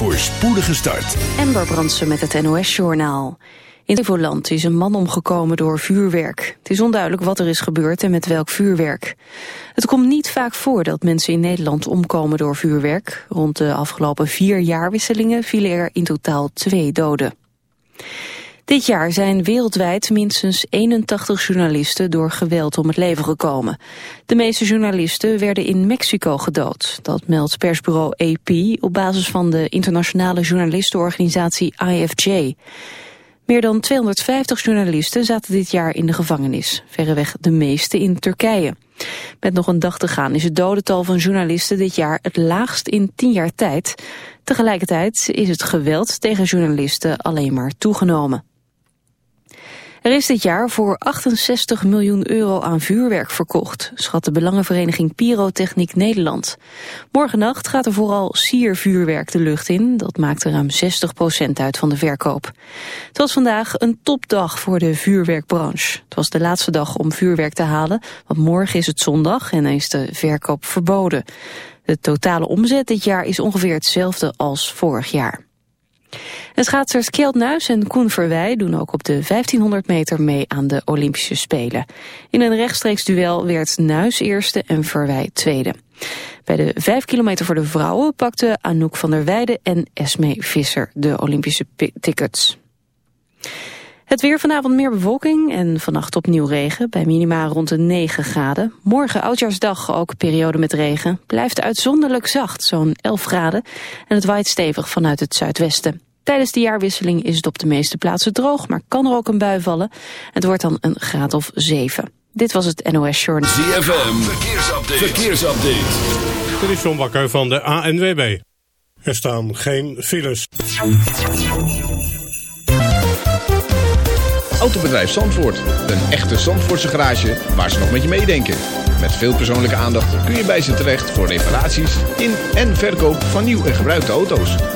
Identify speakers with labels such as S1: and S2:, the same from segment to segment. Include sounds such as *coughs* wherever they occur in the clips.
S1: Voor spoedige start.
S2: Ember Brandsen met het NOS-journaal. In Flevoland is een man omgekomen door vuurwerk. Het is onduidelijk wat er is gebeurd en met welk vuurwerk. Het komt niet vaak voor dat mensen in Nederland omkomen door vuurwerk. Rond de afgelopen vier jaarwisselingen vielen er in totaal twee doden. Dit jaar zijn wereldwijd minstens 81 journalisten door geweld om het leven gekomen. De meeste journalisten werden in Mexico gedood. Dat meldt persbureau AP op basis van de internationale journalistenorganisatie IFJ. Meer dan 250 journalisten zaten dit jaar in de gevangenis. Verreweg de meeste in Turkije. Met nog een dag te gaan is het dodental van journalisten dit jaar het laagst in tien jaar tijd. Tegelijkertijd is het geweld tegen journalisten alleen maar toegenomen. Er is dit jaar voor 68 miljoen euro aan vuurwerk verkocht, schat de belangenvereniging Pyrotechniek Nederland. Morgennacht gaat er vooral siervuurwerk de lucht in, dat maakt er ruim 60% uit van de verkoop. Het was vandaag een topdag voor de vuurwerkbranche. Het was de laatste dag om vuurwerk te halen, want morgen is het zondag en is de verkoop verboden. De totale omzet dit jaar is ongeveer hetzelfde als vorig jaar. En schaatsers Kjeld Nuis en Koen Verwij doen ook op de 1500 meter mee aan de Olympische Spelen. In een rechtstreeks duel werd Nuis eerste en Verwij tweede. Bij de 5 kilometer voor de vrouwen pakten Anouk van der Weijden en Esme Visser de Olympische tickets. Het weer vanavond meer bewolking en vannacht opnieuw regen, bij minima rond de 9 graden. Morgen oudjaarsdag ook periode met regen. Blijft uitzonderlijk zacht, zo'n 11 graden. En het waait stevig vanuit het zuidwesten. Tijdens de jaarwisseling is het op de meeste plaatsen droog, maar kan er ook een bui vallen. Het wordt dan een graad of 7. Dit was het NOS Journal.
S1: ZFM, verkeersupdate. verkeersupdate.
S3: Dit is John Bakker van de ANWB. Er staan geen files.
S4: Autobedrijf Zandvoort. Een echte Zandvoortse garage waar ze nog met je meedenken. Met veel persoonlijke aandacht kun je bij ze terecht voor reparaties in en verkoop van nieuw en gebruikte auto's.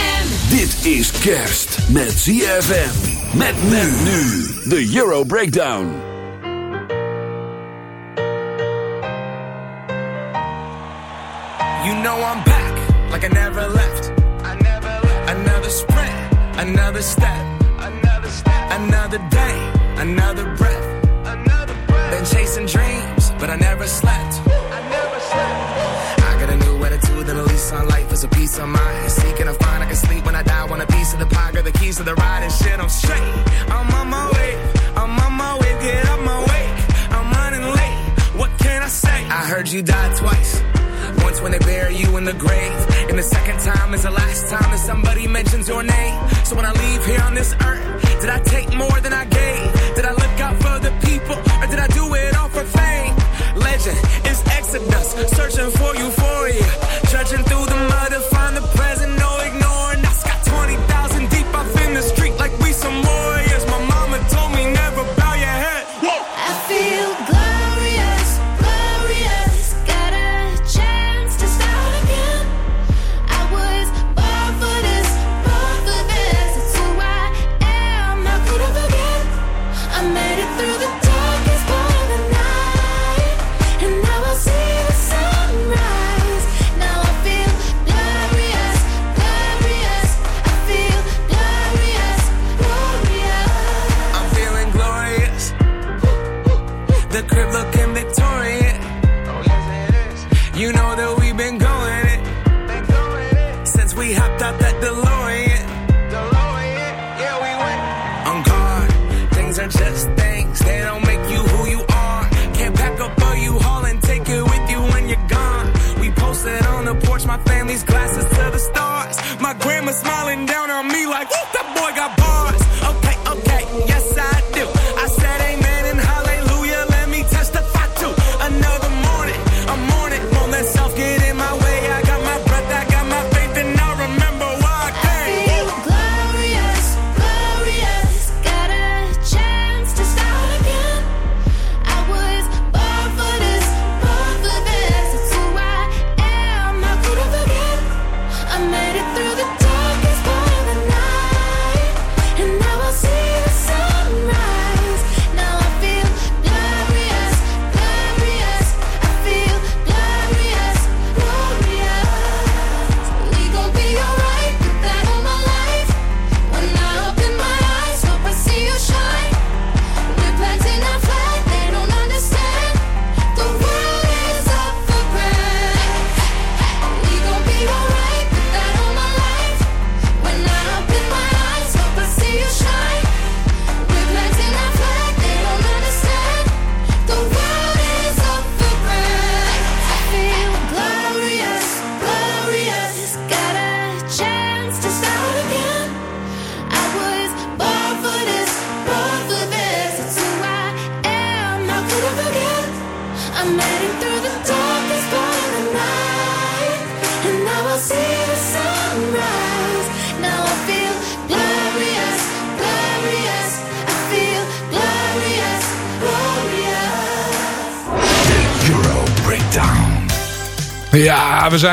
S1: Dit is kerst met ZFM. Met men nu. De Euro Breakdown.
S5: You know I'm back, like I never left. I never left. Another sprint, another step, another step, another day, another breath, another breath. Been chasing dreams, but I never slept. I never slept. A a lease on life is a peace of mind. Seeking to find I can sleep when I die. Want a piece of the pie, got the keys to the ride and shit. I'm straight. I'm on my way. I'm on my way. Get up my way. I'm running late. What can I say? I heard you died twice. Once when they bury you in the grave, and the second time is the last time that somebody mentions your name. So when I leave here on this earth, did I take more than I gave? Did I look out for the people, or did I do it all for fame? Legend is Exodus, searching for euphoria, trudging through the mud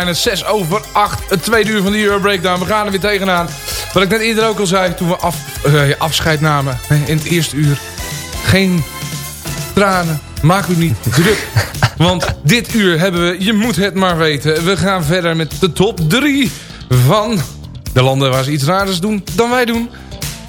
S6: het 6 over 8. Het tweede uur van de Euro Breakdown. We gaan er weer tegenaan. Wat ik net eerder ook al zei toen we af, eh, afscheid namen in het eerste uur. Geen tranen. Maak u niet *laughs* druk. Want dit uur hebben we, je moet het maar weten. We gaan verder met de top 3 van de landen waar ze iets raars doen dan wij doen.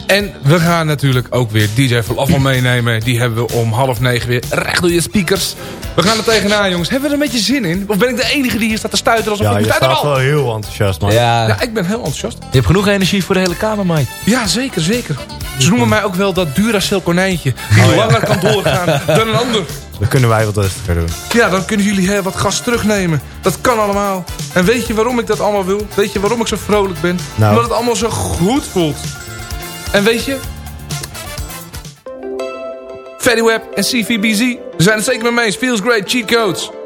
S6: En we gaan natuurlijk ook weer DJ Falafel meenemen. Die hebben we om half negen weer recht door je speakers. We gaan er tegenaan, jongens. Hebben we er een beetje zin in? Of ben ik de enige die hier staat te stuiteren alsof
S7: Ja,
S6: ik
S7: je
S6: moet uit de
S7: staat
S6: bal?
S7: wel heel enthousiast, man.
S8: Ja,
S6: Ja, ik ben heel enthousiast.
S8: je hebt genoeg energie voor de hele kamer, Mike.
S6: Ja, zeker, zeker. Ze noemen mij ook wel dat Duracell konijntje. Die
S7: Oh, ja.
S6: langer kan doorgaan *laughs* dan een ander.
S7: Dan kunnen wij wat rustiger doen.
S6: Ja, dan kunnen jullie hè, wat gas terugnemen. Dat kan allemaal. En weet je waarom ik dat allemaal wil? Weet je waarom ik zo vrolijk ben?
S7: Nou.
S6: Omdat het allemaal zo goed voelt. En weet je... Fatty Web en CVBZ zijn het zeker met me eens. Feels great, cheat codes.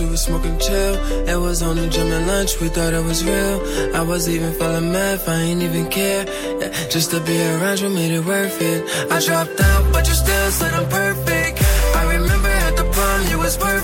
S5: We
S9: was smoking chill. It was on the gym and lunch, we thought it was real. I was even feeling mad, I ain't even care. Yeah, just to be around you made it worth it. I dropped out, but you still said I'm perfect. I remember at the prom, you was perfect.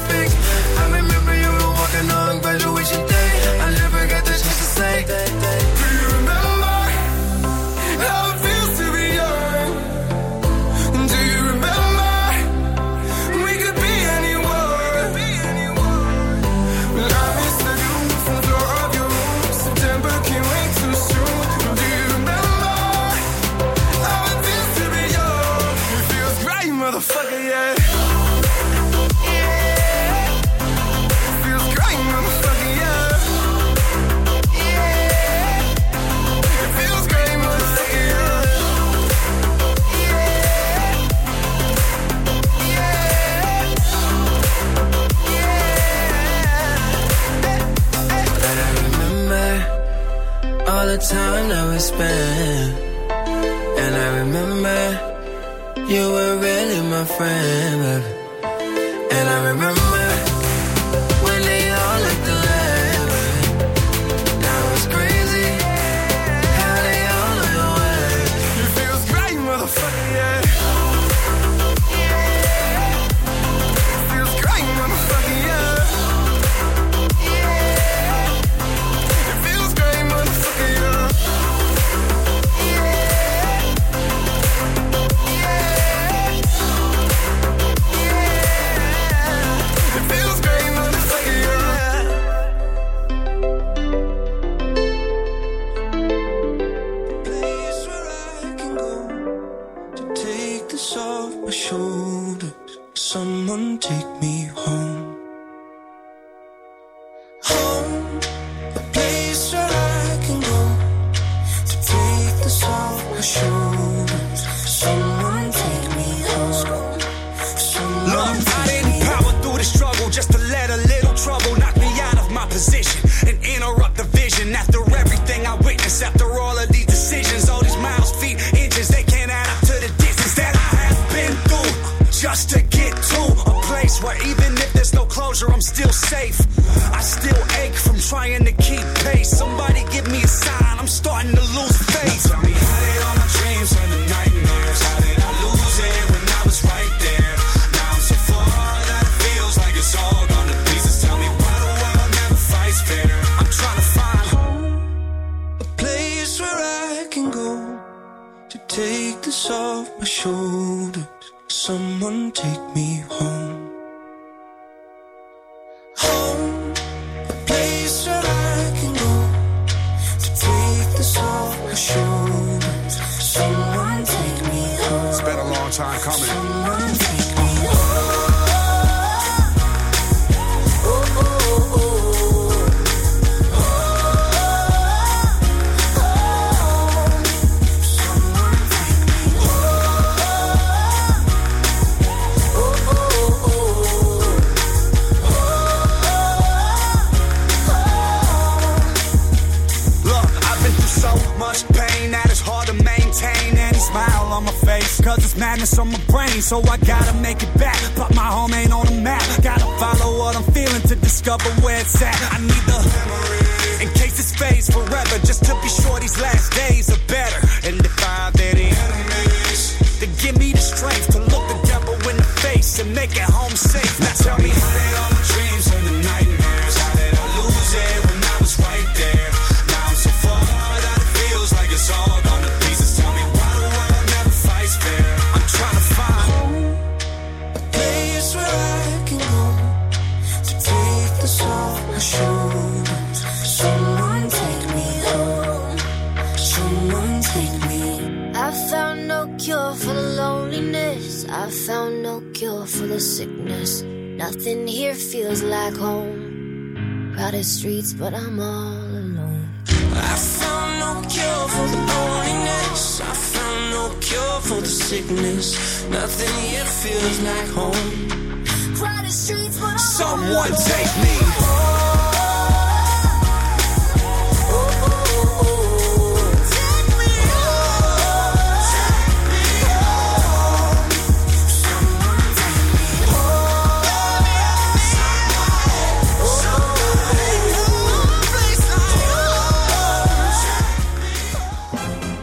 S10: Nothing here feels like home. Crowded streets, but I'm all alone.
S11: I found no cure for the loneliness. I found no cure for the sickness. Nothing here feels like home.
S10: Crowded streets, but I'm
S12: someone take me.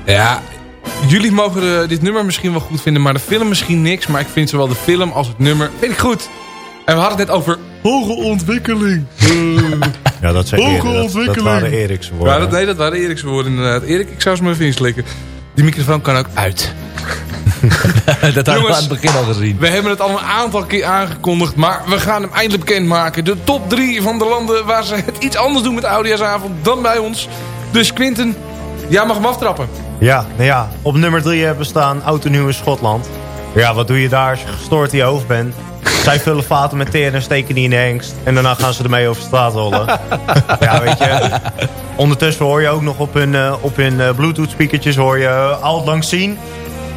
S6: Ja, jullie mogen eh, dit nummer misschien wel goed vinden, maar de film misschien niks. Maar ik vind zowel de film als het nummer vind ik goed. En we hadden het net over hoge ontwikkeling. *laughs*
S7: Ja, dat zijn
S6: Hoge
S7: Erik, dat, dat
S6: ontwikkeling.
S7: waren Erikse woorden.
S6: Ja, dat, nee, dat waren Erikse woorden inderdaad. Erik, ik zou ze maar even inslikken. Die microfoon kan ook uit. *laughs*
S8: dat hadden we
S6: Jongens,
S8: aan het begin al gezien.
S6: We hebben het al een aantal keer aangekondigd, maar we gaan hem eindelijk bekendmaken. De top 3 van de landen waar ze het iets anders doen met Oudejaarsavond dan bij ons. Dus Quinten, jij mag hem aftrappen.
S7: Ja, nou ja, op nummer 3 hebben we staan Auto Nieuw in Schotland. Ja, wat doe je daar als je gestoord in je hoofd bent? Zij vullen vaten met teer en steken die in de hengst. En daarna gaan ze ermee over straat rollen. *laughs* ja, weet je. Ondertussen hoor je ook nog op hun, eh, op hun eh, bluetooth speakertjes hoor je uh, Alt Lang Zien.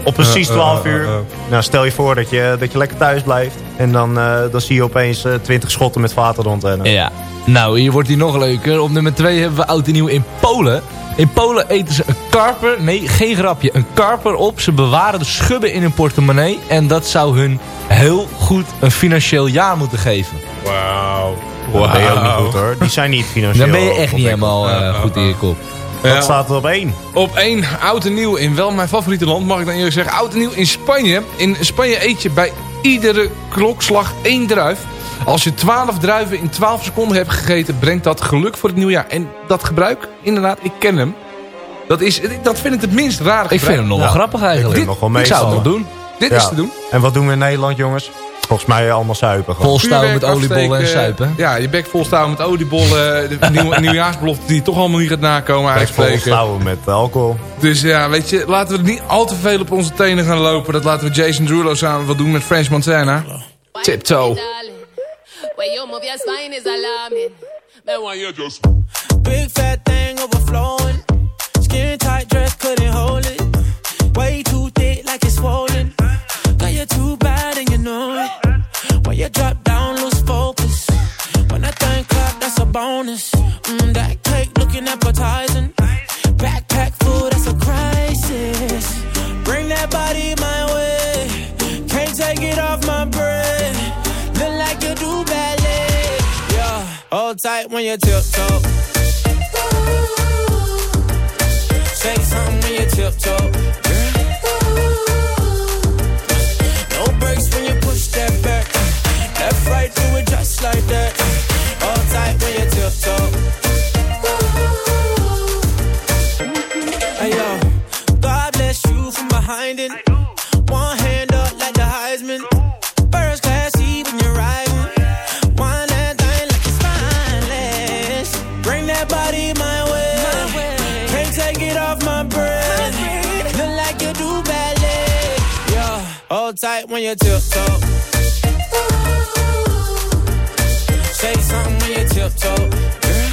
S7: Op precies
S8: Eh, eh,
S7: 12
S8: eh,
S7: uur.
S8: eh.
S7: Nou, stel je voor dat je, dat je lekker thuis blijft. En dan, eh, dan zie je opeens eh, 20 schotten met vaten rondrennen.
S8: Ja. Nou, hier wordt hij nog leuker. Op nummer 2 hebben we oud en nieuw in Polen. In Polen eten ze een karper, nee, geen grapje, een karper op. Ze bewaren de schubben in hun portemonnee. En dat zou hun heel goed een financieel jaar moeten geven.
S7: Wauw. Dat ben je ook niet goed hoor. Die zijn niet financieel.
S8: Dan ben je echt niet helemaal goed in je kop.
S7: Dat
S6: Ja.
S7: staat er op één.
S6: Op één, oud en nieuw in wel mijn favoriete land, mag ik dan eerlijk zeggen. Oud en nieuw in Spanje. In Spanje eet je bij iedere klokslag één druif. Als je 12 druiven in 12 seconden hebt gegeten, brengt dat geluk voor het nieuwjaar. En dat gebruik, inderdaad, ik ken hem. Dat, is, dat vind ik het minst rare
S8: Ik vind
S6: gebruik.
S8: hem nog wel
S7: Ja,
S8: grappig
S7: Ik
S8: eigenlijk.
S7: vind hem nog wel
S8: Ik zou het nog doen.
S6: Dit
S7: Ja.
S6: is te doen.
S7: En wat doen we in Nederland, jongens? Volgens mij allemaal suipen. gewoon.
S8: Volstouwen met oliebollen en suipen.
S6: Ja, je bek volstouwen met oliebollen. De *laughs* nieuw, nieuwjaarsbelofte die je toch allemaal niet gaat nakomen
S7: Kijk, vol
S6: uitspreken.
S7: stouwen met alcohol.
S6: Dus ja, weet je, laten we niet al te veel op onze tenen gaan lopen. Dat laten we Jason Derulo samen wat doen met French Montana. Tiptoe.
S13: You you
S11: Big fat thing overflowing. Skin tight dress couldn't hold it. Way too thick like it's swollen. Girl, you're too bad When you drop down, lose focus. When that thing clap, that's a bonus. Mm, that cake looking appetizing. Backpack full, that's a crisis. Bring that body my way. Can't take it off my brain. Look like you do ballet. Yeah, hold tight when you tiptoe. Say something when you tiptoe. No breaks when you push that back. Left, right, do it just like that. Hold tight when you tiptoe. Hey yo, God bless you from behind it. like when you tiptoe. Say something when you tiptoe. Girl.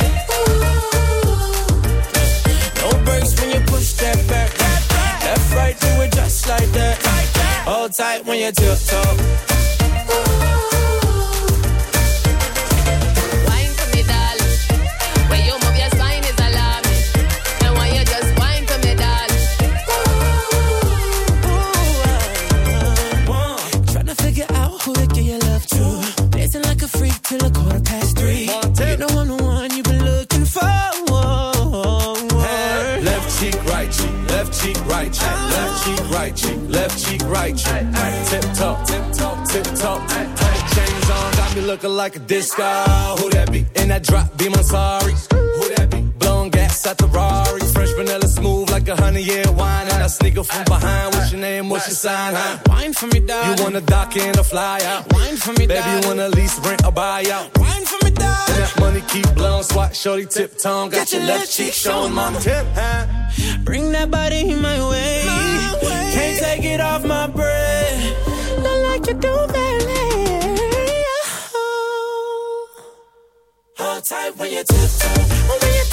S11: No breaks when you push that back. Left, right, do it just like that. Hold tight when you tiptoe
S14: cheek, right cheek, left cheek, right cheek, left cheek, right cheek. Tip top, tip top, tip top. Chains on, got me looking like a disco. Who that be? In that drop, be my sorry outside the Rari. Fresh vanilla smooth like a honey year wine. And I sneak up from behind. What's your name? What's your sign?
S11: Wine for me, dog.
S14: You wanna dock in a fly out?
S11: Wine for me,
S14: dog.
S11: Baby,
S14: you wanna lease, rent, or buy out?
S11: Wine for me, dog.
S14: And that money keep blowing. Swat, shorty, tip tongue. Got, Got your left cheek showing, mama. Tip.
S11: Bring that body my way. my way. Can't take it off my breath. Not like you do, baby. Oh. Hold tight when you tiptoe, when you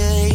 S15: yeah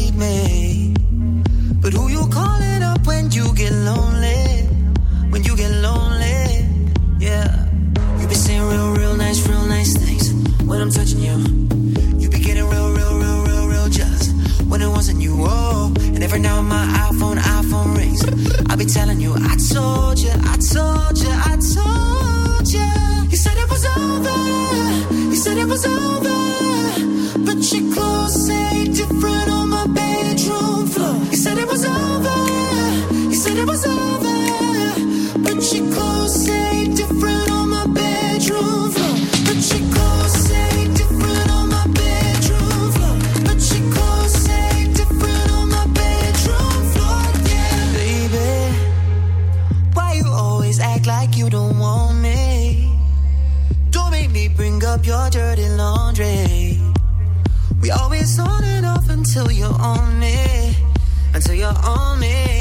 S15: your dirty laundry. We always on and off until you're on me, until you're on me.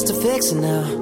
S15: just a fixin' now.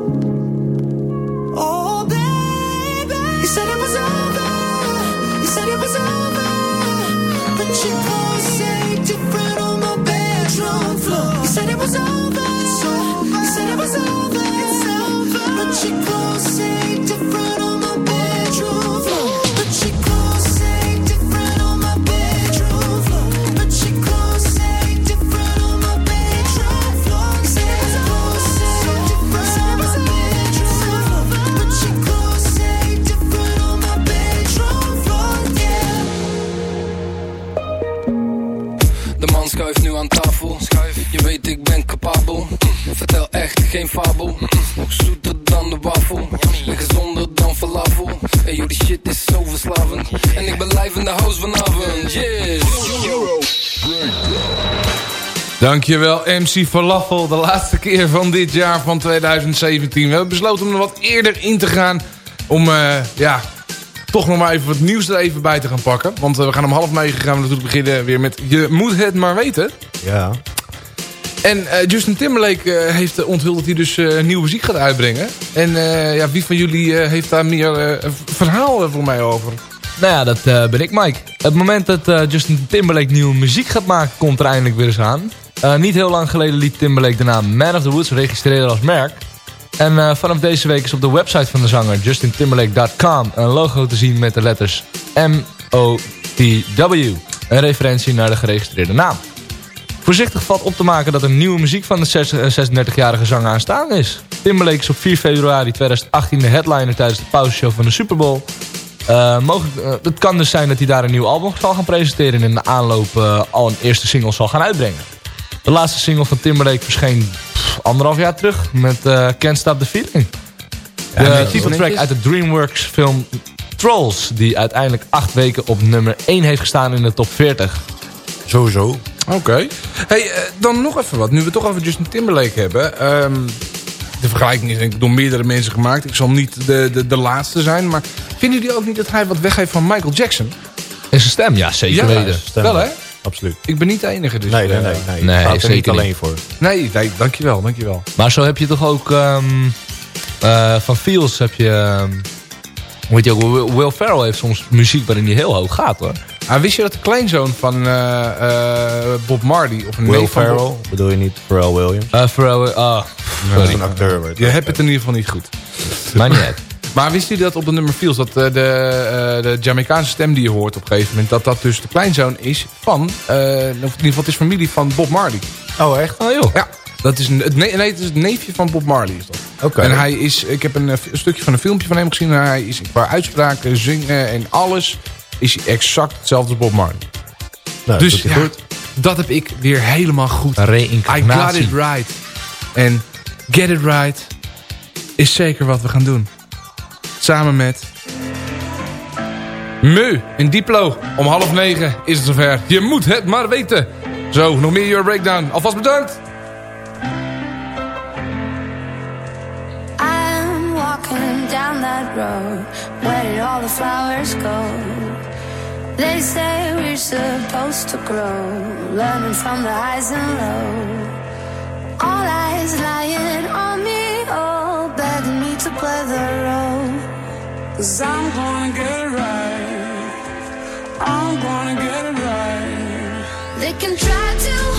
S6: Dankjewel MC Falafel, de laatste keer van dit jaar van 2017. We hebben besloten om er wat eerder in te gaan. Om eh, ja, toch nog maar even wat nieuws er even bij te gaan pakken. Want eh, we gaan om half negen gaan we natuurlijk beginnen weer met Je moet het maar weten.
S7: Ja.
S6: En eh, Justin Timberlake heeft onthuld dat hij dus eh, nieuwe muziek gaat uitbrengen. En eh, ja, wie van jullie eh, heeft daar meer een verhaal voor mij over?
S8: Nou ja, dat ben ik, Mike. Het moment dat eh, Justin Timberlake nieuwe muziek gaat maken, komt er eindelijk weer eens aan. Eh, niet heel lang geleden liet Timberlake de naam Man of the Woods registreren als merk. En eh, vanaf deze week is op de website van de zanger justintimberlake.com een logo te zien met de letters M-O-T-W. Een referentie naar de geregistreerde naam. Voorzichtig valt op te maken dat er nieuwe muziek van de 36-jarige zanger aanstaan is. Timberlake is op 4 februari 2018 de headliner tijdens de pauzeshow van de Super Bowl. Eh, mogelijk, eh, het kan dus zijn dat hij daar een nieuw album zal gaan presenteren... en in de aanloop eh, al een eerste single zal gaan uitbrengen. De laatste single van Timberlake verscheen pff, anderhalf jaar terug met eh, Can't Stop the Feeling.
S7: Ja,
S8: de
S7: netjes,
S8: titeltrack uit de DreamWorks film Trolls... die uiteindelijk acht weken op nummer 1 heeft gestaan in de top 40.
S7: Sowieso.
S6: Oké. Hey, eh, dan nog even wat. Nu we het toch over Justin Timberlake hebben. Ehm, de vergelijking is denk ik door meerdere mensen gemaakt. Ik zal niet de, de, de laatste zijn. Maar vinden jullie ook niet dat hij wat weggeeft van Michael Jackson?
S8: In zijn stem, ja, zeker
S6: Ja,
S8: weten.
S7: Stem.
S6: Wel hè?
S7: Absoluut.
S6: Ik ben niet de enige dus.
S7: Nee, nee,
S6: eh,
S7: nee. nee.
S8: Nee,
S7: Ik sta er niet
S8: niet.
S7: alleen voor.
S6: Nee, nee, dankjewel, dankjewel.
S8: Maar zo heb je toch ook... ehm, eh, van Fields heb je... ehm, hoe heet je ook? Will, Ferrell heeft soms muziek waarin hij heel hoog gaat hoor.
S6: Ah, wist je dat de kleinzoon van eh, eh, Bob Marley... Of een
S7: Will
S6: Bob-
S7: Ferrell, bedoel je niet Pharrell Williams?
S8: Uh, Pharrell, ah,
S7: Dat is een acteur. wordt.
S6: Je hebt het in ieder geval niet goed.
S8: maar niet uit. *laughs*
S6: Maar wist u dat op de nummer Fields, dat eh, de, eh, de Jamaicaanse stem die je hoort op een gegeven moment, dat dat dus de kleinzoon is van, eh, of in ieder geval het is familie van Bob Marley.
S7: Oh, echt?
S8: Oh joh.
S6: Ja, dat is een, het, nee, nee, het is het neefje van Bob Marley is dat.
S7: Oké.
S6: En hij is, ik heb een, een stukje van een filmpje van hem gezien en hij is qua uitspraken, zingen en alles, is exact hetzelfde als Bob Marley.
S7: Nou,
S6: dus
S7: hij
S6: ja,
S7: goed.
S6: dat heb ik weer helemaal goed.
S8: Een
S6: I got
S8: reïncarnatie.
S6: it right. En get it right is zeker wat we gaan doen. Samen met... Meu en Diplo. Om half negen is het zover. Je moet het maar weten. Zo, nog meer Your Breakdown. Alvast bedankt.
S10: I'm walking down that road. Where did all the flowers go? They say we're supposed to grow, learning from the highs and lows. All eyes lying on me,
S12: Cause I'm gonna get it right. I'm gonna get it right.
S10: They can try to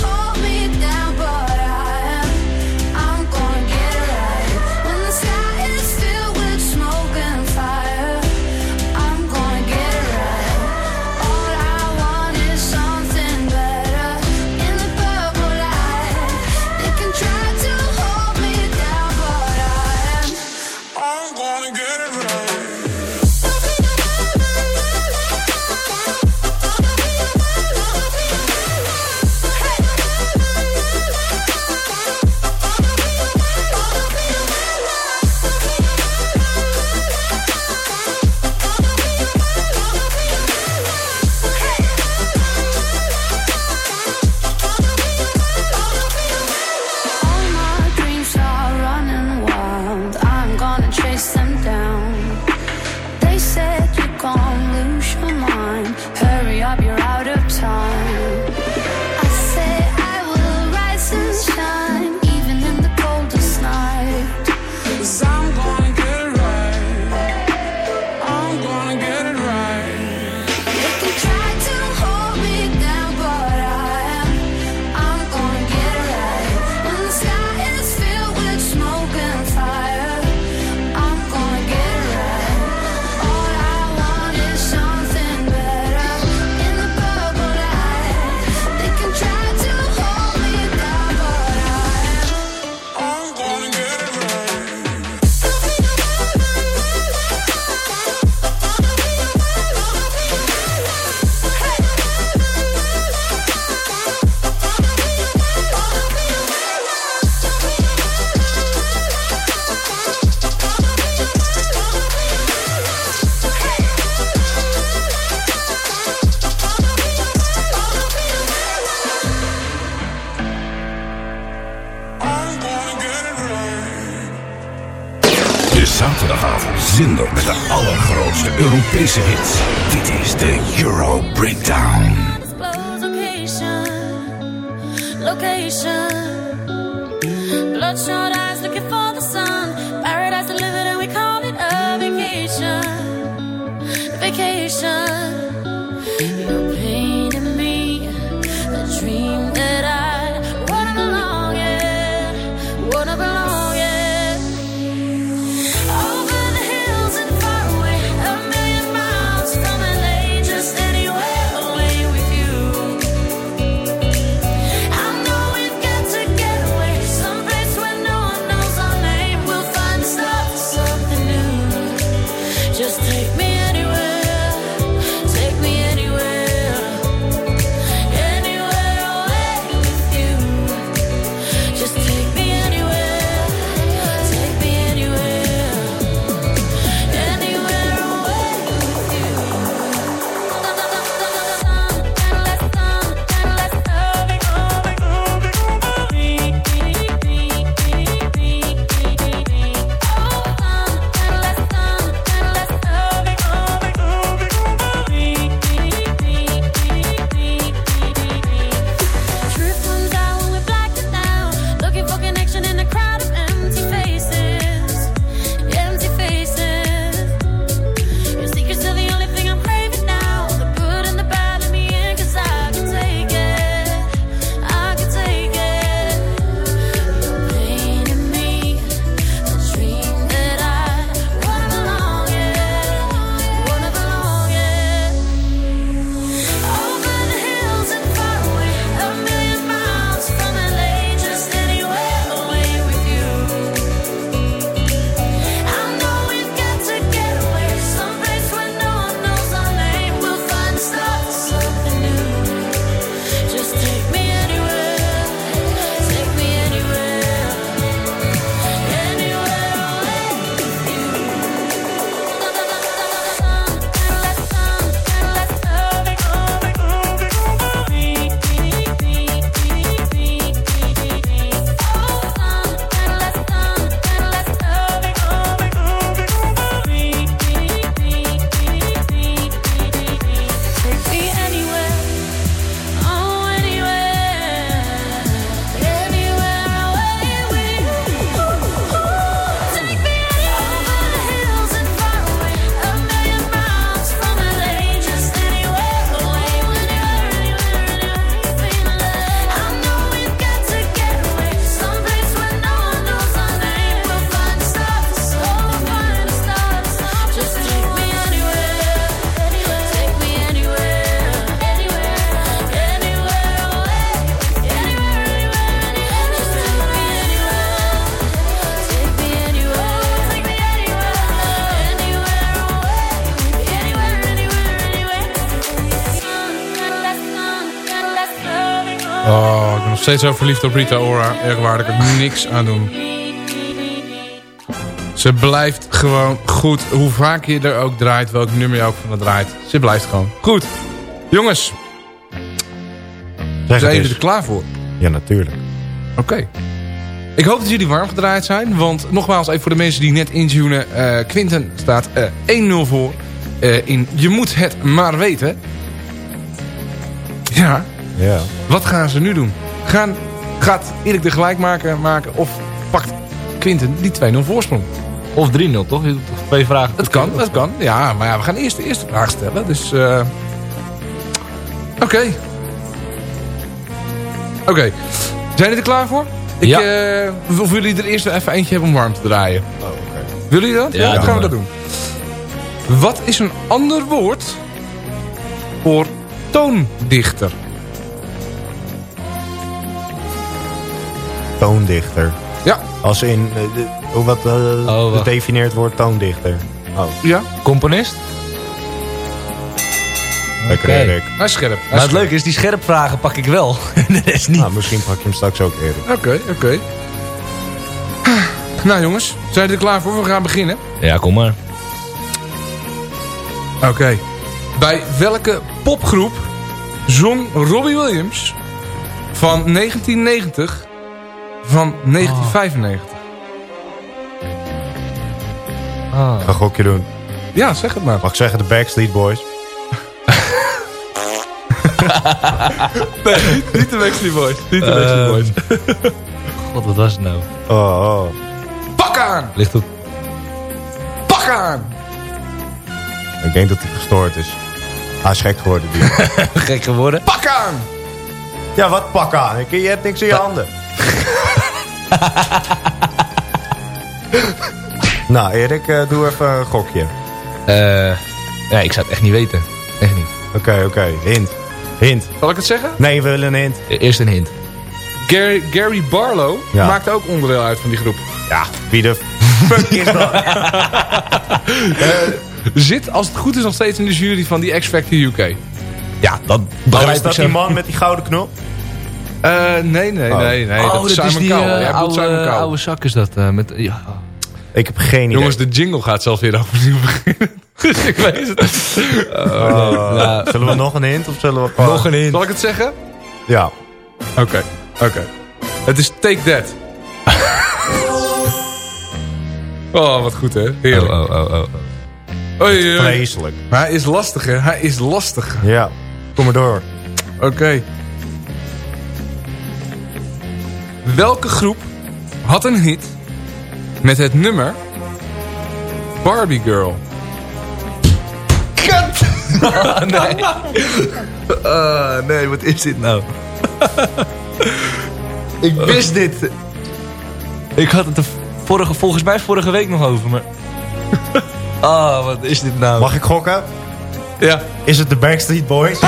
S6: steeds zo verliefd op Rita Ora. Echt waar, daar kan ik niks aan doen. Ze blijft gewoon goed. Hoe vaak je er ook draait, welk nummer je ook van het draait. Ze blijft gewoon goed. Jongens. Zijn jullie er klaar voor?
S7: Ja, natuurlijk.
S6: Oké. Ik hoop dat jullie warm gedraaid zijn. Want nogmaals, even voor de mensen die net intunen. eh Quinten staat eh 1-0 voor. eh, in Je moet het maar weten. Ja.
S7: Ja.
S6: Wat gaan ze nu doen? Gaan, gaat Erik de gelijk maken, maken of pakt Quinten die 2-0 voorsprong?
S8: Of 3-0, toch? Twee vragen.
S6: Dat kan, dat kan. Ja, maar ja, we gaan eerst de eerste vraag stellen. Dus, eh oké. Oké. Zijn jullie er klaar voor? Ik,
S8: Ja.
S6: eh, of jullie er eerst even eentje hebben om warm te draaien?
S7: Oh, oké.
S6: Willen jullie dat?
S8: Ja,
S6: dan gaan we dat doen. Wat is een ander woord voor toondichter?
S7: Toondichter.
S6: Ja.
S7: Als in, eh, hoe wat eh,
S8: wacht.
S7: gedefinieerd wordt toondichter. Oh,
S6: Ja.
S8: Componist?
S7: lekker
S8: Oké.
S7: Erik.
S6: Hij is scherp. hij is
S8: Maar het
S6: scherp.
S8: leuke is, die scherp vragen pak ik wel. *laughs* de rest niet.
S7: Nou, misschien pak je hem straks ook Erik.
S6: Oké, oké. Nou jongens, zijn jullie er klaar voor? We gaan beginnen.
S8: Ja, kom maar.
S6: Oké. Bij welke popgroep zong Robbie Williams van 1990 van 1995?
S7: Ik ga een gokje doen.
S6: Ja, zeg het maar.
S7: Mag ik zeggen de Backstreet Boys? *laughs*
S6: Nee, niet, de Backstreet Boys. Niet de Backstreet
S8: Ehm,
S6: Boys.
S8: God, wat was het nou?
S7: Oh, oh.
S6: Pak aan!
S8: Ligt op...
S6: Pak aan!
S7: Ik denk dat hij gestoord is. Hij is gek geworden, die. *laughs*
S8: Gek geworden.
S6: Pak aan!
S7: ja, wat pak aan? Je hebt niks in je handen. *laughs* *laughs* nou, Erik, eh, doe even een gokje.
S8: Eh, ja, ik zou het echt niet weten. Echt niet.
S7: Oké, oké. Hint. Hint.
S6: Zal ik het zeggen?
S7: Nee, we willen een hint.
S8: E- Eerst een hint.
S6: Gary, Gary Barlow
S7: Ja.
S6: maakt ook onderdeel uit van die groep.
S7: Ja, wie de fuck is dat? *laughs*
S6: Zit, als het goed is, nog steeds in de jury van die X Factor UK.
S8: Ja, dat
S7: Oh,
S8: begrijp
S7: is dat die man met die gouden knop?
S6: Eh, nee, nee,
S7: Oh.
S6: nee, nee.
S8: oh,
S6: dat is Simon
S8: die eh, oude, zak is dat. eh, met, ja.
S7: Ik heb geen idee.
S6: Jongens, de jingle gaat zelfs weer overnieuw beginnen. *laughs* Dus ik weet het.
S7: Oh,
S8: Nou,
S7: zullen we nog een hint of zullen we gewoon...
S8: nog een hint.
S6: Zal ik het zeggen?
S7: Ja.
S6: Oké, oké. Het is Take That. *laughs* oh, wat goed hè. Heerlijk.
S8: Oh, oh, oh, oh.
S6: Oei.
S7: Vreselijk.
S6: Maar hij is lastig hè. Hij is lastig.
S7: Ja, kom maar door.
S6: Oké. Welke groep had een hit met het nummer Barbie Girl?
S8: Oh, *laughs* nee. *laughs* Ah, nee, wat is dit nou? *laughs* ik wist dit. Ik had het er vorige, volgens mij vorige week nog over, maar... Ah, wat is dit nou?
S7: Mag ik gokken?
S6: Ja.
S7: Is het de Backstreet Boys?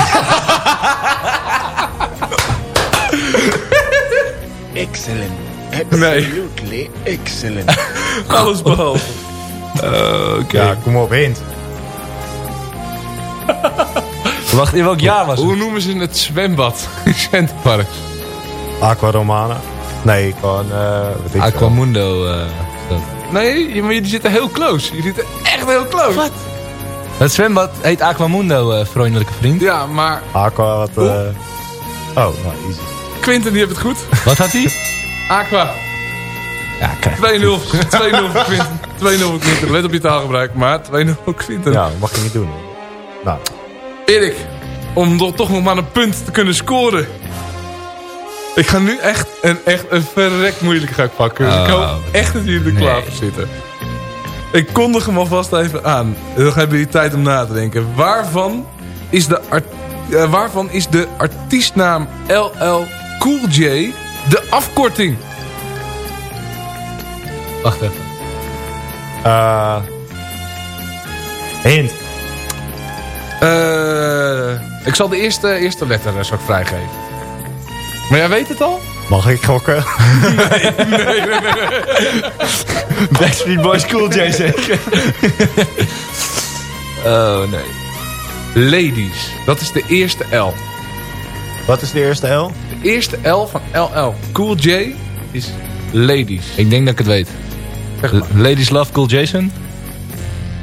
S16: Excellent.
S6: Nee.
S16: Absolutely excellent. *laughs*
S6: Alles behalve. *laughs*
S8: Oké.
S7: Ja, kom op, hint. *laughs*
S8: Wacht, in welk jaar was het?
S6: Hoe noemen ze het zwembad in Centerpark?
S7: Aqua Romana? Nee, gewoon... eh ik veel.
S8: Aquamundo. eh.
S6: Nee, je- maar jullie zitten heel close. Jullie zitten echt heel close. Wat?
S8: Het zwembad heet Aquamundo, eh vriendelijke vriend.
S6: Ja, maar
S7: Aqua, wat... eh Oh, nou, easy.
S6: Quinten die heeft het goed.
S8: Wat had hij?
S6: Aqua.
S8: Ja, kijk.
S6: 2-0 2-0 voor Quinten. 2-0 voor Quinten. Let op je taalgebruik, maar 2-0 voor Quinten.
S7: Ja, mag je niet doen. Nou,
S6: Erik, om toch nog maar een punt te kunnen scoren. Ik ga nu echt een, echt een verrek moeilijke ga ik pakken. Dus ik
S8: Oh,
S6: hoop echt dat jullie er klaar
S8: nee.
S6: voor zitten. Ik kondig hem alvast even aan. Dan hebben jullie tijd om na te denken. Waarvan is de, art- eh, waarvan is de artiestnaam LL Cool J de afkorting?
S8: Wacht even.
S7: eh hint.
S6: Eh, ik zal de eerste, eerste letter eh, zal ik vrijgeven. Maar jij weet het al?
S7: Mag ik gokken? *laughs*
S6: Nee, nee, nee. nee.
S8: Backstreet Boys Cool J zeker? *laughs* oh, nee.
S6: Ladies, dat is de eerste L.
S7: Wat is de eerste L?
S6: De eerste L van LL Cool J is ladies.
S8: Ik denk dat ik het weet. Ladies Love Cool Jason?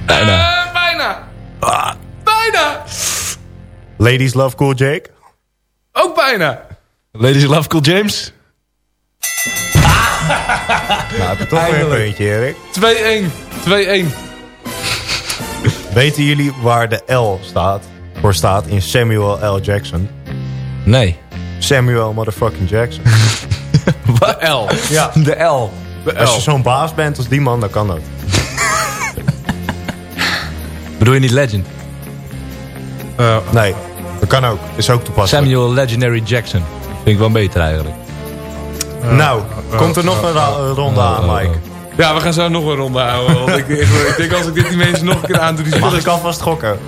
S8: Bijna.
S6: Eh, bijna. Bijna.
S7: Ladies Love Cool Jake?
S6: Ook bijna.
S8: Ladies Love Cool James? *laughs*
S7: Nou, heb je toch weer een puntje, Erik.
S6: 2-1. 2-1.
S7: Weten jullie waar de L staat? Voor staat in Samuel L. Jackson?
S8: Nee.
S7: Samuel motherfucking Jackson. *laughs*
S6: De L.
S7: Ja.
S8: De L.
S6: De
S7: Als je zo'n baas bent als die man, dan kan dat. *laughs*
S8: Bedoel je niet Legend?
S6: Eh,
S7: Nee, dat kan ook. Is ook toepasselijk.
S8: Samuel Legendary Jackson. Vind ik wel beter eigenlijk.
S7: Nou, komt er nog een ronde aan, Mike?
S6: ja, we gaan zo nog een ronde houden. Want ik, ik, ik denk als ik dit die mensen nog een keer aandoe, die
S7: Mag ik alvast gokken? *laughs*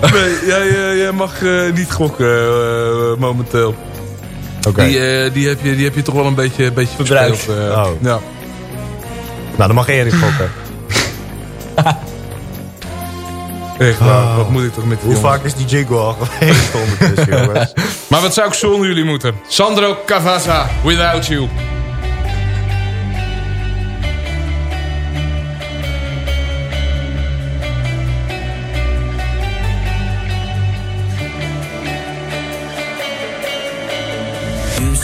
S7: *laughs*
S6: Nee, jij, eh, jij mag eh, niet gokken eh, momenteel.
S7: Oké.
S6: Die, die, heb je, die heb je toch wel een beetje, een beetje
S8: Verbruikt.
S7: Oh.
S6: Ja.
S7: Nou, dan mag Erik gokken. *laughs*
S6: Echt waar, wat moet ik toch met die
S7: Hoe
S6: jongens?
S7: vaak is die jingle al geweest ondertussen, *laughs* jongens?
S6: Maar wat zou ik zonder jullie moeten? Sandro Cavazza, Without You.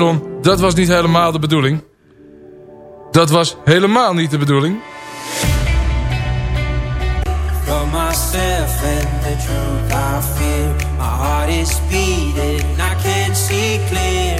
S6: Pardon, dat was niet helemaal de bedoeling. Dat was helemaal niet de bedoeling.
S17: From myself and the truth I fear My heart is beating, I can't see clear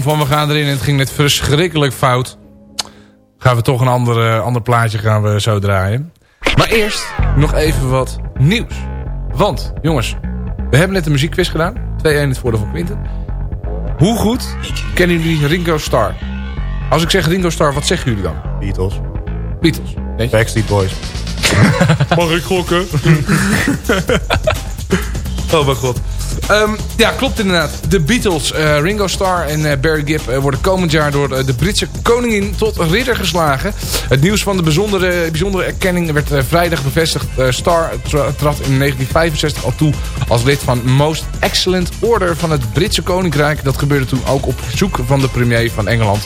S6: Van we gaan erin en het ging net verschrikkelijk fout. Gaan we toch een ander, eh, ander plaatje gaan we zo draaien. Maar eerst nog even wat nieuws. Want, jongens, we hebben net een muziekquiz gedaan. 2-1 het voordeel van Quinten. Hoe goed kennen jullie Ringo Starr? Als ik zeg Ringo Starr, wat zeggen jullie dan?
S7: Beatles.
S6: Beatles.
S7: Backstreet Boys. *laughs*
S6: Mag ik gokken? *laughs* oh mijn god. Ehm, ja, klopt inderdaad. De Beatles, eh, Ringo Starr en eh, Barry Gibb eh, worden komend jaar door de Britse koningin tot ridder geslagen. Het nieuws van de bijzondere, bijzondere erkenning werd vrijdag bevestigd. Starr tra- trad in 1965 al toe als lid van Most Excellent Order van het Britse Koninkrijk. Dat gebeurde toen ook op verzoek van de premier van Engeland.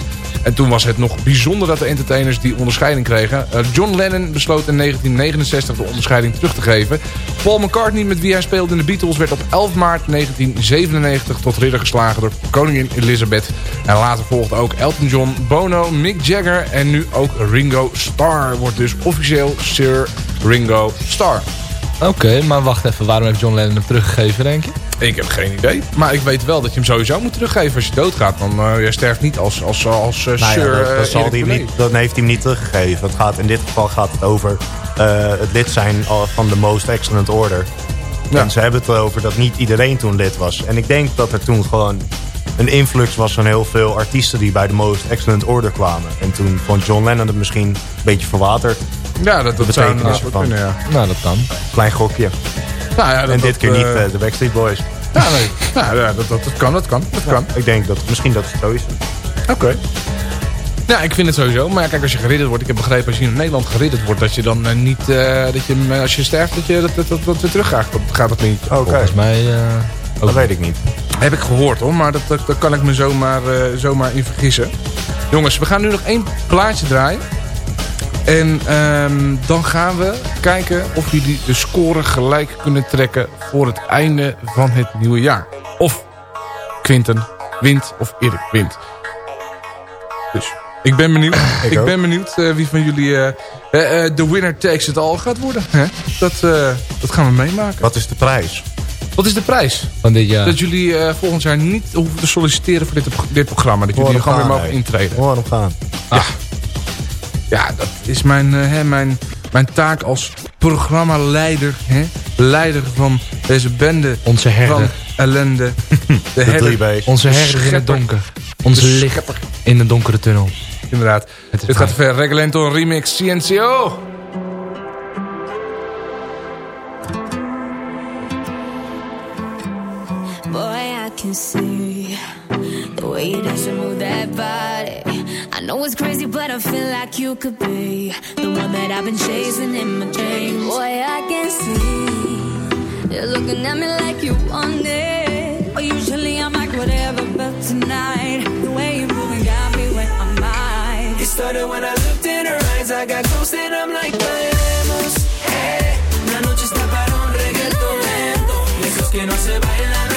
S6: En toen was het nog bijzonder dat de entertainers die onderscheiding kregen. Eh, John Lennon besloot in 1969 de onderscheiding terug te geven. Paul McCartney, met wie hij speelde in de Beatles, werd op 11 maart 1997 tot ridder geslagen door koningin Elizabeth. En later volgde ook Elton John, Bono, Mick Jagger en nu ook Ringo Starr. Wordt dus officieel Sir Ringo Starr.
S8: Oké, maar wacht even. Waarom heeft John Lennon hem teruggegeven, denk je?
S6: Ik heb geen idee. Maar ik weet wel dat je hem sowieso moet teruggeven als je doodgaat. Dan uh, je sterft niet als, als, als uh,
S7: Nou ja,
S6: Sir
S7: dat, dat
S6: eh,
S7: zal
S6: Benet.
S7: niet, dan heeft hij hem niet teruggegeven. Het gaat, in dit geval gaat het over eh, het lid zijn van de Most Excellent Order. En ze hebben het erover dat niet iedereen toen lid was. En ik denk dat er toen gewoon een influx was van heel veel artiesten die bij de Most Excellent Order kwamen. En toen vond John Lennon het misschien een beetje verwaterd.
S6: Ja, dat,
S7: de
S6: dat zou
S7: ervan.
S6: kunnen, ja.
S8: Nou, dat kan.
S7: Klein gokje.
S6: Nou ja, dat-
S7: en dit
S6: dat,
S7: keer niet
S6: eh,
S7: eh, de Backstreet Boys.
S6: Ja, nee. Nou, ja, dat, dat, dat kan, dat kan. Dat kan.
S7: Ik denk dat misschien dat het zo is.
S6: Oké. Ja, ik vind het sowieso. Maar ja, kijk, als je geridderd wordt... Ik heb begrepen, als je in Nederland geridderd wordt... dat je dan eh, niet... eh, dat je, als je sterft, dat je dat, dat, dat, dat weer teruggaat. Dat gaat dat niet.
S7: Oké.
S8: Volgens mij... eh,
S7: Dat weet ik niet.
S6: Heb ik gehoord hoor, maar dat, dat, daar kan ik me zomaar, eh, zomaar in vergissen. Jongens, we gaan nu nog één plaatje draaien. En ehm, dan gaan we kijken of jullie de score gelijk kunnen trekken voor het einde van het nieuwe jaar. Of Quinten wint of Erik wint. Dus ik ben benieuwd. ik ben benieuwd eh, wie van jullie eh, eh, eh, de winner takes it all gaat worden. Hè? Dat, eh, dat gaan we meemaken.
S7: Wat is de prijs?
S6: Wat is de prijs?
S8: Van dit jaar.
S6: Dat jullie eh, volgend jaar niet hoeven te solliciteren voor dit, dit programma. Dat
S7: Hoor
S6: jullie gewoon weer mogen intreden.
S7: Hoor hem gaan.
S6: Ja. Ja, dat is mijn, eh, hè, mijn, mijn taak als programmaleider. Hè? Leider van deze bende
S8: Onze herder.
S6: van ellende. *laughs* De, herder.
S8: Onze
S6: De
S8: herder in het donker. Onze licht in de donkere tunnel.
S6: Inderdaad.
S8: Het
S6: Dit gaat ver. Regalento Remix CNCO.
S10: Boy, I can see the way you move that body. Know it's crazy, but I feel like you could be the one that I've been chasing in my dreams. Boy, I can see you're looking at me like you want it. But usually I'm like whatever, but tonight the way you're moving got me where I'm at.
S15: It started when I looked in her eyes. I got close and I'm like, bailemos. Hey, eh. la noche está para un reggaetón lento. Esos que no se bailan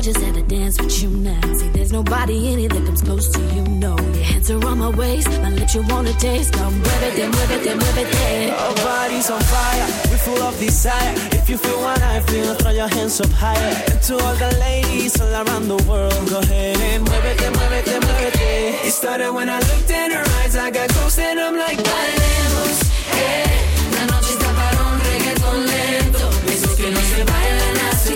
S15: just
S10: had to dance with you now. See, there's nobody in it that comes close to you, no. Your hands are on my waist, my lips you wanna taste. Come muévete, muévete, muévete.
S15: Our bodies on fire, we're full of desire. If you feel what I feel, throw your hands up higher. And to all the ladies all around the world, go ahead and muévete, muévete, muévete. It then move it. It started when I looked in her eyes, I got close and I'm like, bailemos, eh. La noche está para un reggaetón lento. Esos que no se bailan hace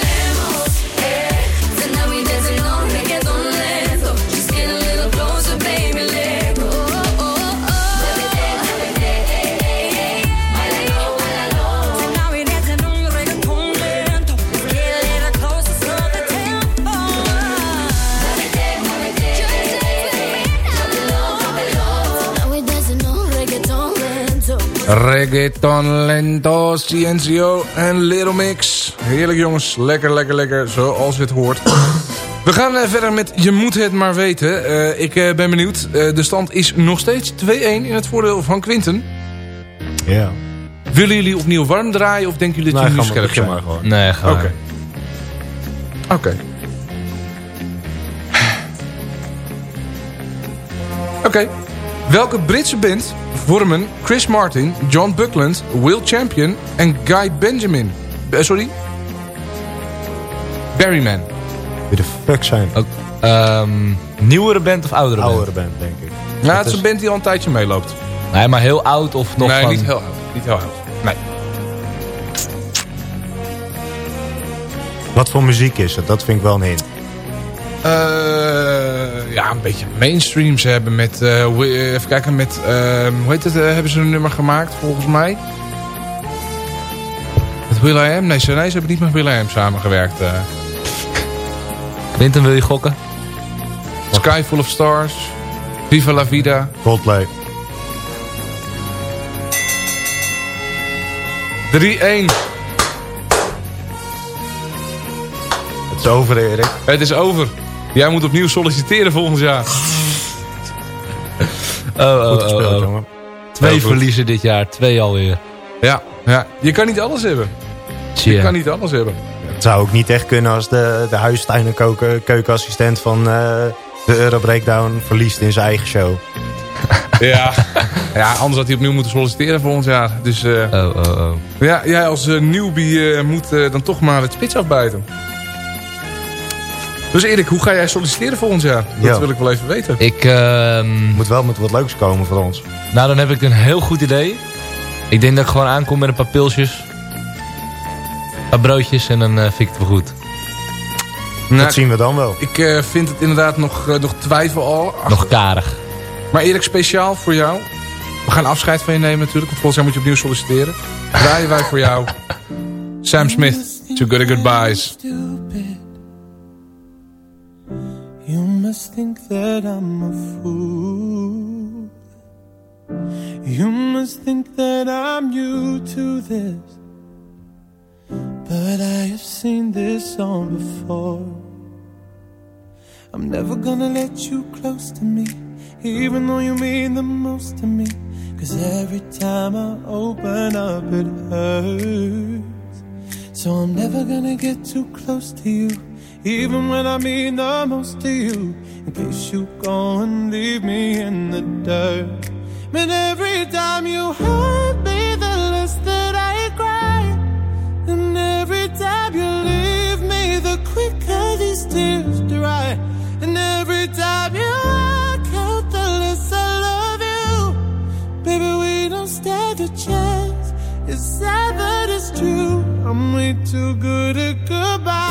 S10: Reggaeton Lento,
S6: CNCO en Little Mix. Heerlijk jongens, lekker, lekker, lekker, zoals je het hoort. *coughs* We gaan eh, verder met Je moet het maar weten. Eh, ik eh, ben benieuwd. Eh, de stand is nog steeds 2-1 in het voordeel van Quinten.
S7: Ja.
S6: Willen jullie opnieuw warm draaien of denken jullie dat jullie nu
S7: ga maar-
S6: scherp zijn?
S7: maar gewoon.
S8: Nee, gewoon.
S6: Oké. Oké. Oké. Welke Britse band vormen Chris Martin, John Buckland, Will Champion en Guy Benjamin? Eh, sorry? Barryman.
S7: Wie de fuck zijn?
S8: Ehm, nieuwere band of oudere band?
S7: Oudere band, denk ik.
S6: Ja, het is een band die al een tijdje meeloopt.
S8: Nee, maar heel oud of nog
S6: nee,
S8: van...
S6: niet heel oud. Niet heel oud. Nee.
S7: Wat voor muziek is het? Dat vind ik wel een hint.
S6: Eh, ja, een beetje mainstream. Ze hebben met, eh, eh, even kijken, met, eh, hoe heet het, hebben ze een nummer gemaakt volgens mij? Met Will.i.am? Nee, ze, nee, ze hebben niet met Will.i.am samengewerkt. eh.
S8: Quinten, wil je gokken?
S6: Sky Full of Stars, Viva La Vida.
S7: Coldplay.
S6: 3-1.
S7: Het is over, Erik.
S6: Het is over. Jij moet opnieuw solliciteren volgend jaar.
S8: Oh, oh,
S7: Goed
S8: oh,
S7: gespeeld,
S8: oh.
S7: jongen.
S8: Twee
S6: goed.
S8: verliezen dit jaar, twee alweer.
S6: Ja, ja, je kan niet alles hebben. Je kan niet alles hebben.
S7: Het zou ook niet echt kunnen als de, de huistuin- en koken, keukenassistent van eh, de Euro Breakdown verliest in zijn eigen show. *laughs*
S6: Ja. ja, anders had hij opnieuw moeten solliciteren volgend jaar. Dus eh,
S8: Oh, oh, oh.
S6: ja, jij als eh, newbie moet dan toch maar het spits afbijten. Dus Erik, hoe ga jij solliciteren volgend jaar? Dat
S7: Ja.
S6: wil ik wel even weten.
S8: Ik, ehm,
S7: Moet wel met wat leuks komen voor ons.
S8: nou, dan heb ik een heel goed idee. Ik denk dat ik gewoon aankom met een paar pilsjes. Een paar broodjes en dan eh, vind ik het wel goed.
S6: Nou,
S7: dat zien we dan wel.
S6: Ik eh, vind het inderdaad nog, eh, nog twijfel al.
S8: Nog karig.
S6: Maar Erik, speciaal voor jou. We gaan afscheid van je nemen natuurlijk. Want volgens jaar moet je opnieuw solliciteren. Draaien wij voor jou. Sam Smith. Too good at goodbyes.
S11: Must think that I'm a fool. You must think that I'm new to this. But I have seen this song before. I'm never gonna let you close to me, even though you mean the most to me. Cause every time I open up, it hurts. So I'm never gonna get too close to you, even when I mean the most to you. In case you go and leave me in the dirt. But every time you hurt me, the less that I cry. And every time you leave me, the quicker these tears dry. And every time you walk out, the less I love you. Baby, we don't stand a chance. It's sad, but it's true. I'm way too good at goodbye.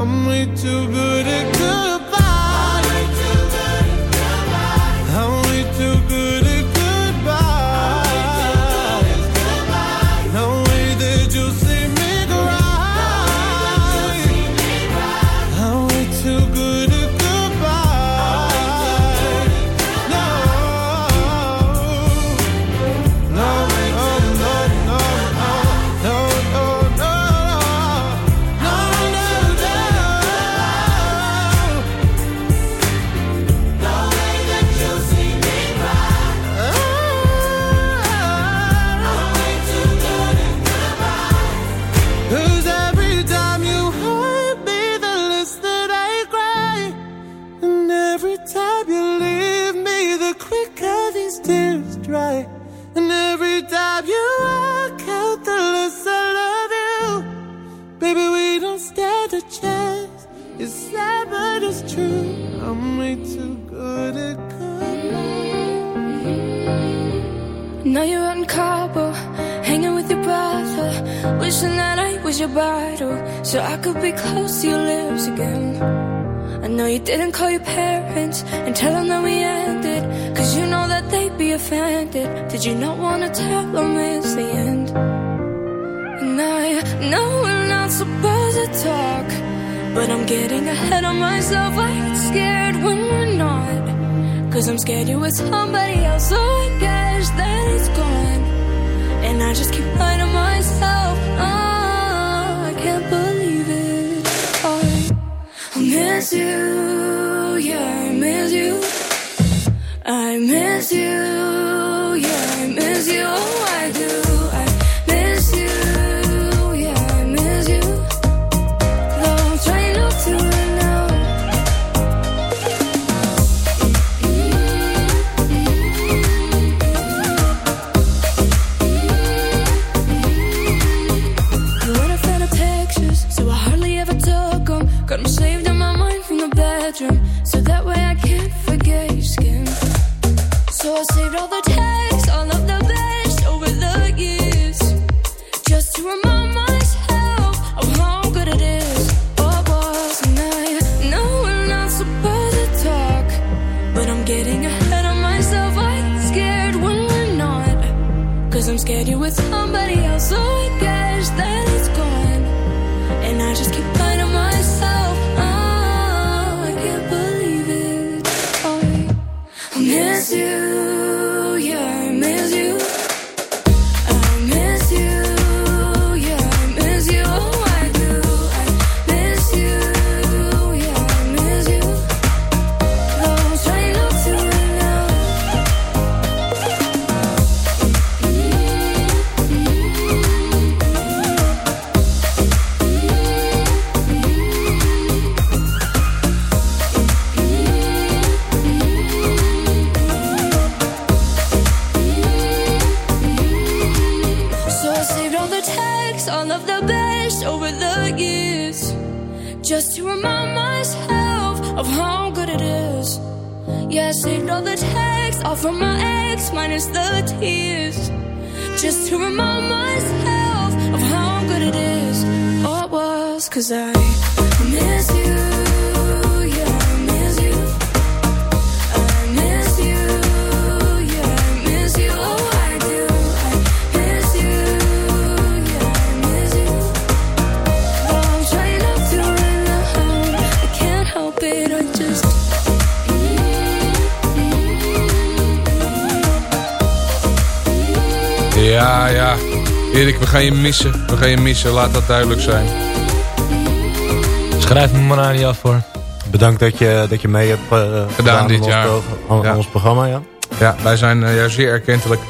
S11: I'm way too good at
S10: So I saved all the texts, all of the best over the years. Just to remind myself of how good it is. What wasn't I? No, we're not supposed to talk. But I'm getting ahead of myself. I'm scared when we're not. Cause I'm scared you're with somebody else. So from my ex, minus the tears. Just to remind myself of how good it is. It was, cause I
S6: Ja, ja. Erik, we gaan je missen. We gaan je missen, laat dat duidelijk zijn.
S8: Schrijf me maar aan niet af voor.
S7: Bedankt dat je, dat je mee hebt eh, gedaan,
S6: dit
S7: aan ons
S6: jaar.
S7: aan
S6: Ja.
S7: ons programma. Ja.
S6: Ja, wij zijn eh, jou zeer erkentelijk.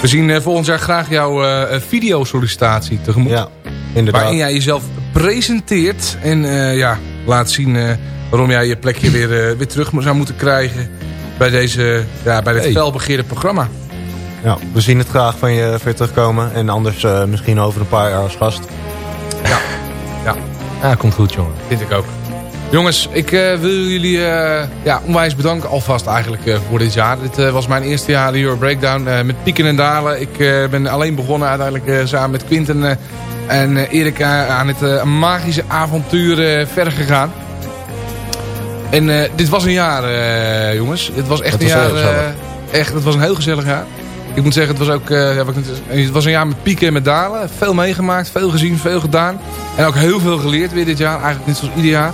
S6: We zien eh, volgend jaar graag jouw eh videosollicitatie tegemoet.
S7: Ja, inderdaad.
S6: Waarin jij jezelf presenteert en eh, ja, laat zien eh, waarom jij je plekje weer, weer terug zou moeten krijgen bij, deze, ja, bij dit
S7: Hey.
S6: felbegeerde programma.
S7: Ja, we zien het graag van je weer terugkomen. En anders eh, misschien over een paar jaar als gast.
S6: Ja, ja.
S8: Ja, komt goed, jongen.
S6: Vind ik ook. Jongens, ik eh, wil jullie eh, ja, onwijs bedanken alvast eigenlijk voor dit jaar. Dit was mijn eerste jaar de Euro Breakdown met pieken en dalen. Ik ben alleen begonnen uiteindelijk samen met Quinten en Erik aan het magische avontuur verder gegaan. En dit was een jaar, jongens. Het was echt
S7: Het
S6: een jaar. echt, het was een heel gezellig jaar. Ik moet zeggen, het was ook eh, ja, het was een jaar met pieken en met dalen. Veel meegemaakt, veel gezien, veel gedaan. En ook heel veel geleerd weer dit jaar. Eigenlijk net zoals ieder jaar.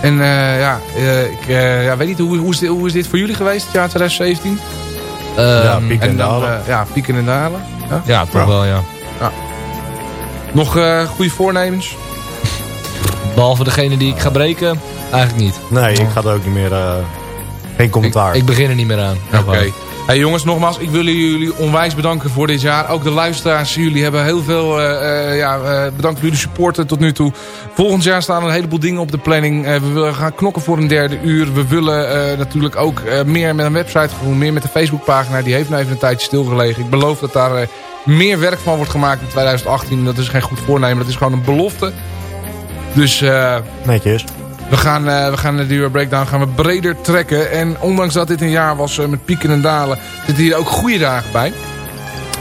S6: En eh, ja, eh, ik eh, ja, weet niet, hoe, hoe, is dit, hoe is dit voor jullie geweest, het jaar 2017?
S8: Ja,
S7: pieken en
S6: dan,
S7: dalen.
S6: eh, ja, pieken en dalen. Ja,
S8: Ja, toch wel, ja.
S6: Nog eh, goede voornemens?
S8: Behalve degene die ik ga breken, eigenlijk niet.
S7: Nee, ik ga er ook niet meer... eh, geen commentaar.
S8: Ik begin er niet meer aan.
S6: Oké. Hey jongens, nogmaals, ik wil jullie onwijs bedanken voor dit jaar. Ook de luisteraars, jullie hebben heel veel eh, eh, ja, eh, bedankt voor jullie supporten tot nu toe. Volgend jaar staan een heleboel dingen op de planning. We gaan knokken voor een derde uur. We willen natuurlijk ook meer met een website doen, meer met de Facebookpagina. Die heeft nu even een tijdje stilgelegen. Ik beloof dat daar meer werk van wordt gemaakt in 2018. Dat is geen goed voornemen, dat is gewoon een belofte. Dus...
S7: Netjes.
S6: We gaan, eh, we gaan de Euro Breakdown gaan we breder trekken. En ondanks dat dit een jaar was eh, met pieken en dalen... zitten hier ook goede dagen bij.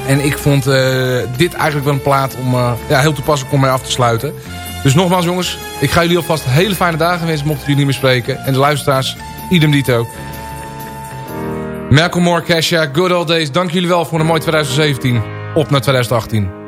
S6: En ik vond eh, dit eigenlijk wel een plaat om ja, heel toepasselijk om mee af te sluiten. Dus nogmaals jongens, ik ga jullie alvast hele fijne dagen wensen... mochten jullie niet meer spreken. En de luisteraars, idem dito. Malcolm Moore, Kesha, Good Old Days. Dank jullie wel voor een mooi 2017. Op naar 2018.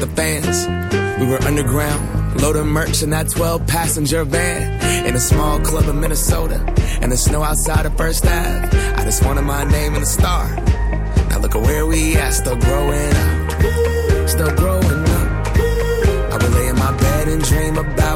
S10: The
S5: fans. We were underground, loading merch in that 12 passenger van. In a small club in Minnesota, and the snow outside of First Ave. I just wanted my name in the star. Now look at where we at, still growing up. Still growing up. I would lay in my bed and dream about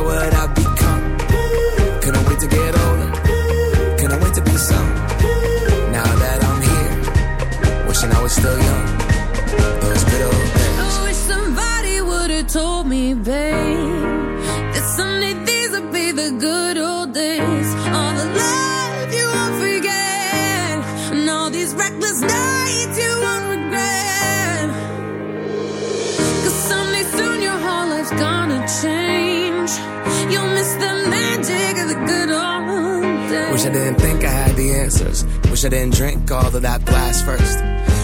S5: Wish I didn't drink all of that glass first.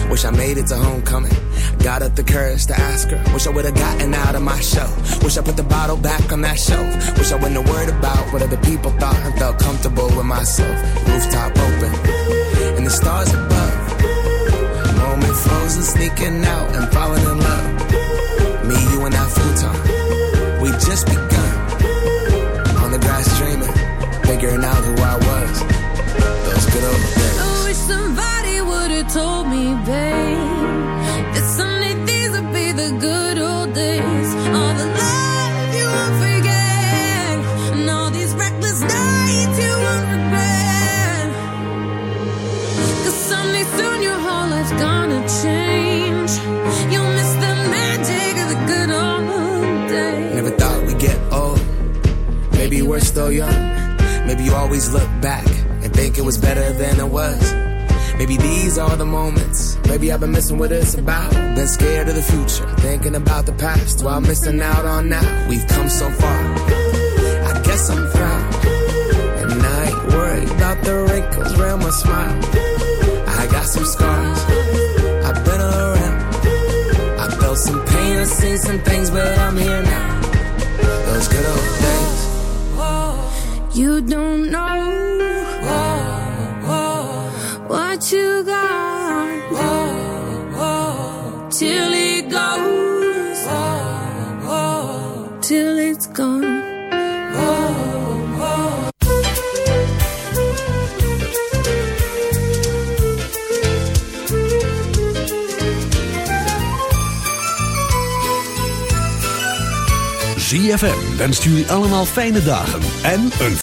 S5: Wish I made it to homecoming. Got up the courage to ask her. Wish I would've gotten out of my show. Wish I put the bottle back on that shelf. Wish I wouldn't have worried about what other people thought and felt comfortable with myself. Rooftop open. And the stars above. Moment frozen, sneaking out and falling in love. Me, you, and that futon. We just begun. On the grass dreaming. Figuring out who I was.
S10: Told me, babe, that someday these would be the good old days. All the love you won't forget, and all these reckless nights you won't regret. 'Cause someday soon your whole life's gonna change. You'll miss the magic of the good old days.
S5: Never thought we'd get old. Maybe we're still young. Maybe you always look back and think it was better than it was. Maybe these are the moments. Maybe I've been missing what it's about. Been scared of the future, thinking about the past while missing out on now. We've come so far. I guess I'm proud. And I ain't worried about the wrinkles around my smile. I got some scars. I've been around. I felt some pain, I've seen some things, but I'm here now. Those good old days.
S10: You don't know what you got? Till it goes, till it's gone.
S1: ZFM wenst jullie allemaal fijne dagen en een